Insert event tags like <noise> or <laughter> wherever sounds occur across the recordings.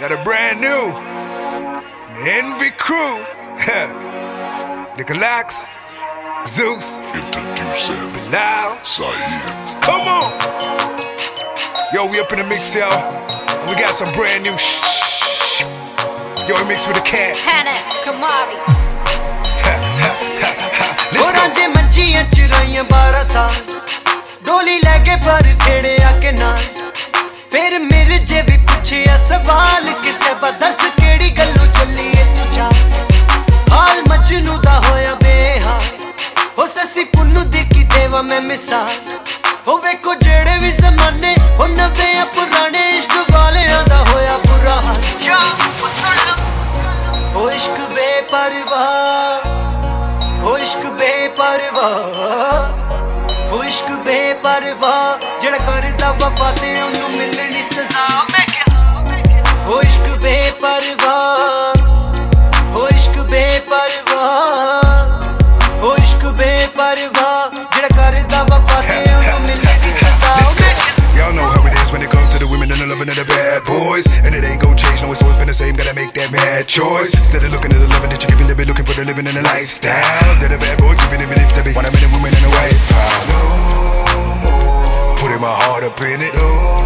Got a brand new Envy crew. <laughs> Nicolax, Zeus, Introducing Now. Saeed. Come on. Yo, we up in the mix, yo. We got some brand new shh. Yo, we mix with a cat. Hannah Kamari. Let's ਹੋਰਾਂ go. ਜੇ ਮੰਜੀਆਂ ਚੁਰਾਈਆਂ 12 ਸਾਲ ਡੋਲੀ ਲੈ ਕੇ ਪਰ ਖੇੜਿਆ ਕੇ ਨਾਲ ਫਿਰ ਮੇਰੇ ਜੇ ਵੀ ਪੁੱਛਿਆ ਸਵਾਲ ਕਿਸੇ ਬਦਸ ਕਿਹੜੀ ਗੱਲੋਂ ਚੱਲੀ ਏ ਤੂੰ ਜਾ ਹਾਲ ਮਜਨੂ ਦਾ ਹੋਇਆ ਬੇਹਾਲ ਹੋ ਸੱਸੀ ਪੁੰਨੂ ਦੇਖੀ ਦੇਵਾ ਮੈਂ ਮਿਸਾਲ ਹੋ ਵੇਖੋ ਜਿਹੜੇ ਵੀ ਜ਼ਮਾਨੇ ਹੋ ਨਵੇਂ ਆ ਪੁਰਾਣੇ ਇਸ਼ਕ ਵਾਲਿਆਂ ਦਾ ਹੋਇਆ ਬੁਰਾ ਹਾਲ ਜਾ ਹੋ ਇਸ਼ਕ ਬੇਪਰਵਾਹ ਹੋ ਇਸ਼ਕ ਬੇਪਰਵਾਹ ਹੋ ਇਸ਼ਕ ਬੇਪਰਵਾਹ ਜਿਹੜਾ ਕਰਦਾ ਵਫਾ ਤੇ Y'all know how it is when it comes to the women and the loving of the bad boys. And it ain't gon' change, no, it's always been the same. Gotta make that mad choice. Instead of looking at the loving that you're giving, they be looking for the living and the lifestyle. They're the bad boy giving, even if they be one minute woman and a wife. No more. Putting my heart up in it. No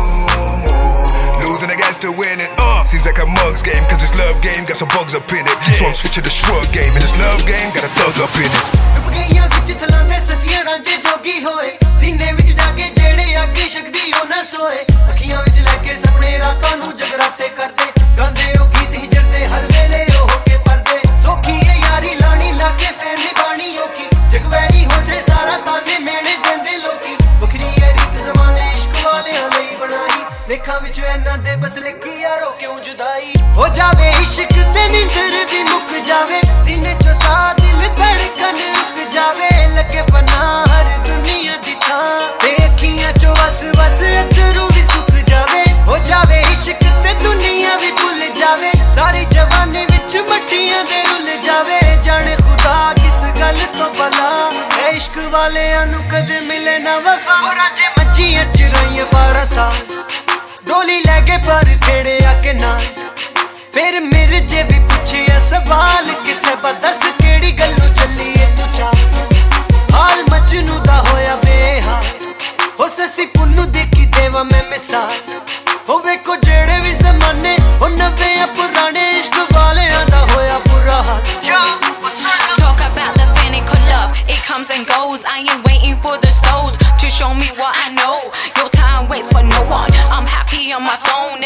Losing, to win it. Uh, seems like a mugs game, cause this love game got some bugs up in it. So I'm switching to shrug game, and this love game got a thug up in it. ਵਿੱਚ ਇਹਨਾਂ ਦੇ ਬਸ ਲਿਖੀ ਯਾਰੋ ਕਿਉਂ ਜੁਦਾਈ ਹੋ ਜਾਵੇ ਇਸ਼ਕ ਤੇ ਨਿੰਦਰ ਵੀ ਮੁੱਕ ਜਾਵੇ। ਸੀਨੇ ਚੋਂ ਸਾਹ ਦਿਲ ਧੜਕਨ ਰੁਕ ਜਾਵੇ। ਲੱਗੇ ਫਨਾ ਹਰ ਦੁਨੀਆ ਦੀ ਥਾਂ। ਤੇ ਅੱਖੀਆਂ ਚੋਂ ਵਸ ਵਸ ਅਥਰੂ ਵੀ ਸੁੱਕ ਜਾਵੇ। ਹੋ ਜਾਵੇ ਇਸ਼ਕ ਤੇ ਦੁਨੀਆ ਵੀ ਭੁੱਲ ਜਾਵੇ। ਸਾਰੀ ਜਵਾਨੀ ਵਿੱਚ ਮੱਟੀਆਂ ਦੇ ਰੁੱਲ ਜਾਵੇ। ਜਾਣੇ ਖੁਦਾ ਕਿਸ ਗੱਲ ਤੋਂ ਬਲਾ ਇਸ਼ਕ ਵਾਲਿਆਂ ਨੂੰ ਕਦੇ ਡੋਲੀ ਲੈ ਪਰ ਖੇੜਿਆ ਕੇ ਨਾਲ ਫਿਰ ਮੇਰੇ ਜੇ ਵੀ ਪੁੱਛਿਆ ਸਵਾਲ, ਕਿਸੇ ਬਦਸ ਕਿਹੜੀ ਗੱਲੋਂ ਚੱਲੀ ਏ ਤੂੰ ਚਾ ਹਾਲ ਮਜਨੂ ਦਾ ਹੋਇਆ ਬੇਹਾਲ ਹੋ ਸੱਸੀ ਪੁੰਨੂ ਦੇਖੀ ਦੇਵਾ ਮੈਂ ਮਿਸਾਲ।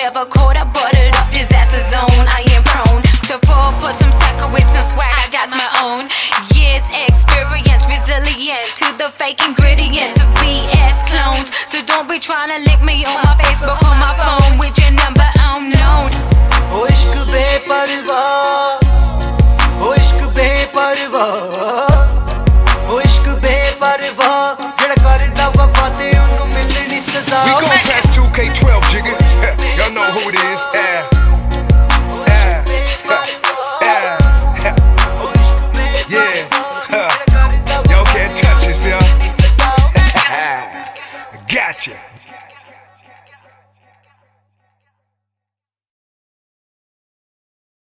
Never caught up, buttered up disaster zone. I am prone to fall for some sucker with some swag. I got my own years experience, resilient to the fake ingredients of BS clones. So don't be trying to link me on my Facebook got you.